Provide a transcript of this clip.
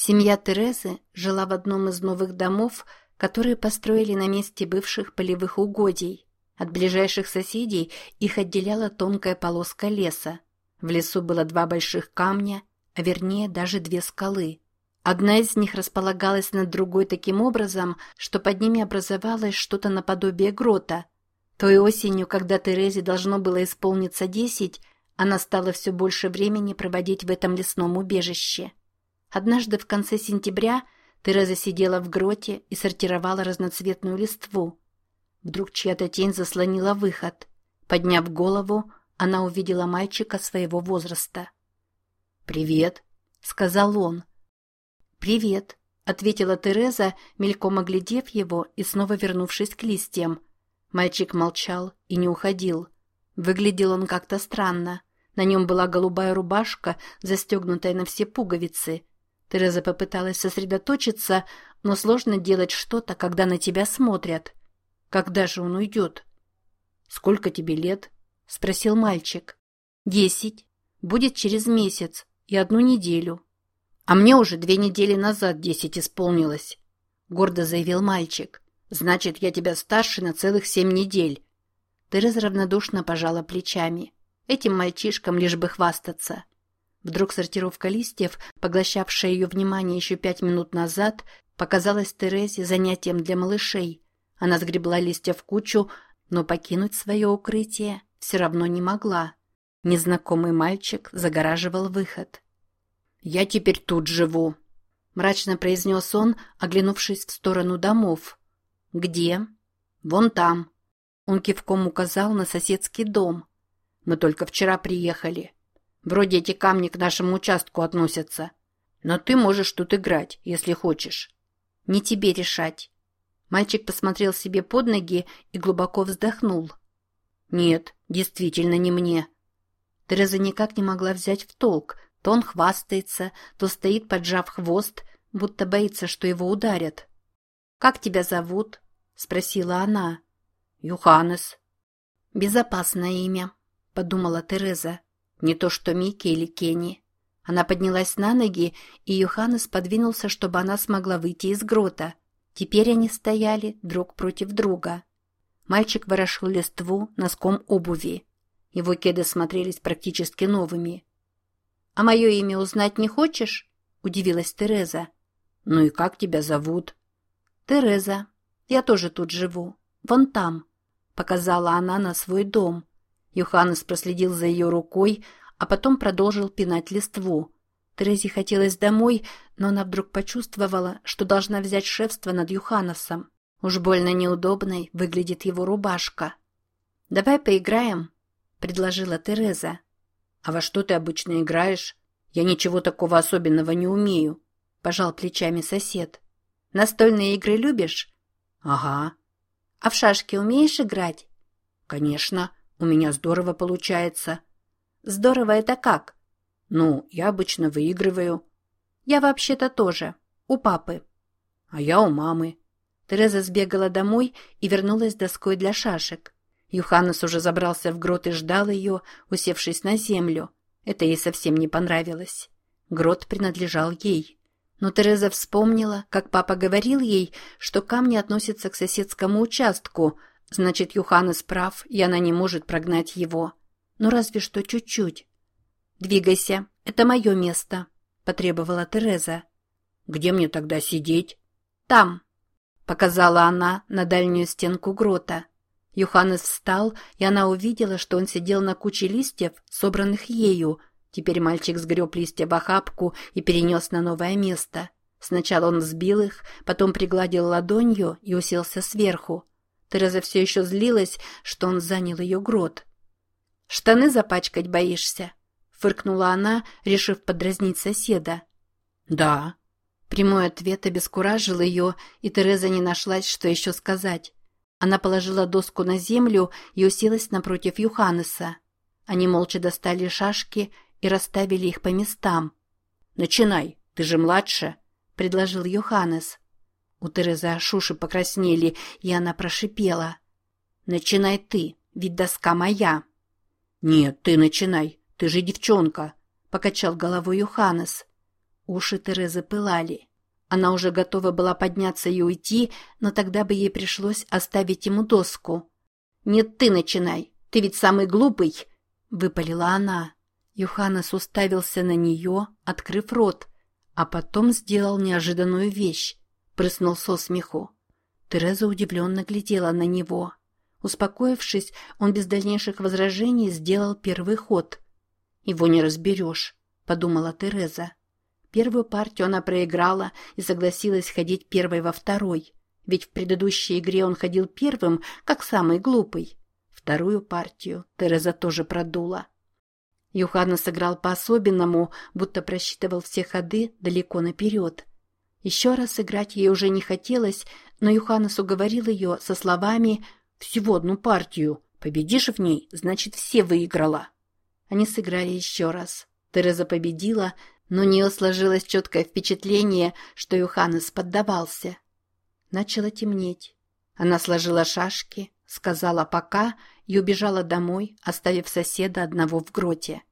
Семья Терезы жила в одном из новых домов, которые построили на месте бывших полевых угодий. От ближайших соседей их отделяла тонкая полоска леса. В лесу было два больших камня, а вернее даже две скалы. Одна из них располагалась над другой таким образом, что под ними образовалось что-то наподобие грота. Той осенью, когда Терезе должно было исполниться десять, она стала все больше времени проводить в этом лесном убежище. Однажды в конце сентября Тереза сидела в гроте и сортировала разноцветную листву. Вдруг чья-то тень заслонила выход. Подняв голову, она увидела мальчика своего возраста. «Привет», — сказал он. «Привет», — ответила Тереза, мельком оглядев его и снова вернувшись к листьям. Мальчик молчал и не уходил. Выглядел он как-то странно. На нем была голубая рубашка, застегнутая на все пуговицы. Тереза попыталась сосредоточиться, но сложно делать что-то, когда на тебя смотрят. Когда же он уйдет? «Сколько тебе лет?» — спросил мальчик. «Десять. Будет через месяц и одну неделю». «А мне уже две недели назад десять исполнилось», — гордо заявил мальчик. «Значит, я тебя старше на целых семь недель». Тереза равнодушно пожала плечами. Этим мальчишкам лишь бы хвастаться. Вдруг сортировка листьев, поглощавшая ее внимание еще пять минут назад, показалась Терезе занятием для малышей. Она сгребла листья в кучу, но покинуть свое укрытие все равно не могла. Незнакомый мальчик загораживал выход. «Я теперь тут живу», — мрачно произнес он, оглянувшись в сторону домов. «Где?» «Вон там». Он кивком указал на соседский дом. «Мы только вчера приехали. Вроде эти камни к нашему участку относятся. Но ты можешь тут играть, если хочешь. Не тебе решать». Мальчик посмотрел себе под ноги и глубоко вздохнул. «Нет, действительно не мне». Тереза никак не могла взять в толк, то он хвастается, то стоит, поджав хвост, будто боится, что его ударят. «Как тебя зовут?» — спросила она. «Юханес». «Безопасное имя», — подумала Тереза. «Не то что Микки или Кенни». Она поднялась на ноги, и Юханес подвинулся, чтобы она смогла выйти из грота. Теперь они стояли друг против друга. Мальчик ворошил листву носком обуви. Его кеды смотрелись практически новыми. «А мое имя узнать не хочешь?» – удивилась Тереза. «Ну и как тебя зовут?» «Тереза. Я тоже тут живу. Вон там», – показала она на свой дом. Юханес проследил за ее рукой, а потом продолжил пинать листву. Терезе хотелось домой, но она вдруг почувствовала, что должна взять шефство над Юханосом. Уж больно неудобной выглядит его рубашка. «Давай поиграем», — предложила Тереза. «А во что ты обычно играешь? Я ничего такого особенного не умею», — пожал плечами сосед. «Настольные игры любишь?» «Ага». «А в шашки умеешь играть?» «Конечно, у меня здорово получается». «Здорово это как?» «Ну, я обычно выигрываю». «Я вообще-то тоже. У папы». «А я у мамы». Тереза сбегала домой и вернулась с доской для шашек. Юханес уже забрался в грот и ждал ее, усевшись на землю. Это ей совсем не понравилось. Грот принадлежал ей. Но Тереза вспомнила, как папа говорил ей, что камни относятся к соседскому участку, значит, Юханес прав, и она не может прогнать его. Ну, разве что чуть-чуть. «Двигайся, это мое место», — потребовала Тереза. «Где мне тогда сидеть?» «Там», — показала она на дальнюю стенку грота. Юханес встал, и она увидела, что он сидел на куче листьев, собранных ею. Теперь мальчик сгреб листья в охапку и перенес на новое место. Сначала он взбил их, потом пригладил ладонью и уселся сверху. Тереза все еще злилась, что он занял ее грот. «Штаны запачкать боишься?» — фыркнула она, решив подразнить соседа. «Да». Прямой ответ обескуражил ее, и Тереза не нашлась, что еще сказать. Она положила доску на землю и уселась напротив Юханеса. Они молча достали шашки и расставили их по местам. «Начинай, ты же младше», — предложил Юханес. У Терезы аж уши покраснели, и она прошипела. «Начинай ты, ведь доска моя». «Нет, ты начинай, ты же девчонка», — покачал головой Юханес. Уши Терезы пылали. Она уже готова была подняться и уйти, но тогда бы ей пришлось оставить ему доску. «Нет, ты начинай. Ты ведь самый глупый!» — выпалила она. Юханес уставился на нее, открыв рот, а потом сделал неожиданную вещь. Прыснул со смеху. Тереза удивленно глядела на него. Успокоившись, он без дальнейших возражений сделал первый ход. «Его не разберешь», — подумала Тереза. Первую партию она проиграла и согласилась ходить первой во второй, ведь в предыдущей игре он ходил первым, как самый глупый. Вторую партию Тереза тоже продула. Юхана сыграл по-особенному, будто просчитывал все ходы далеко наперед. Еще раз играть ей уже не хотелось, но Юханес уговорил ее со словами «Всего одну партию. Победишь в ней, значит, все выиграла». Они сыграли еще раз. Тереза победила, но у нее сложилось четкое впечатление, что Юханес поддавался. Начало темнеть. Она сложила шашки, сказала «пока» и убежала домой, оставив соседа одного в гроте.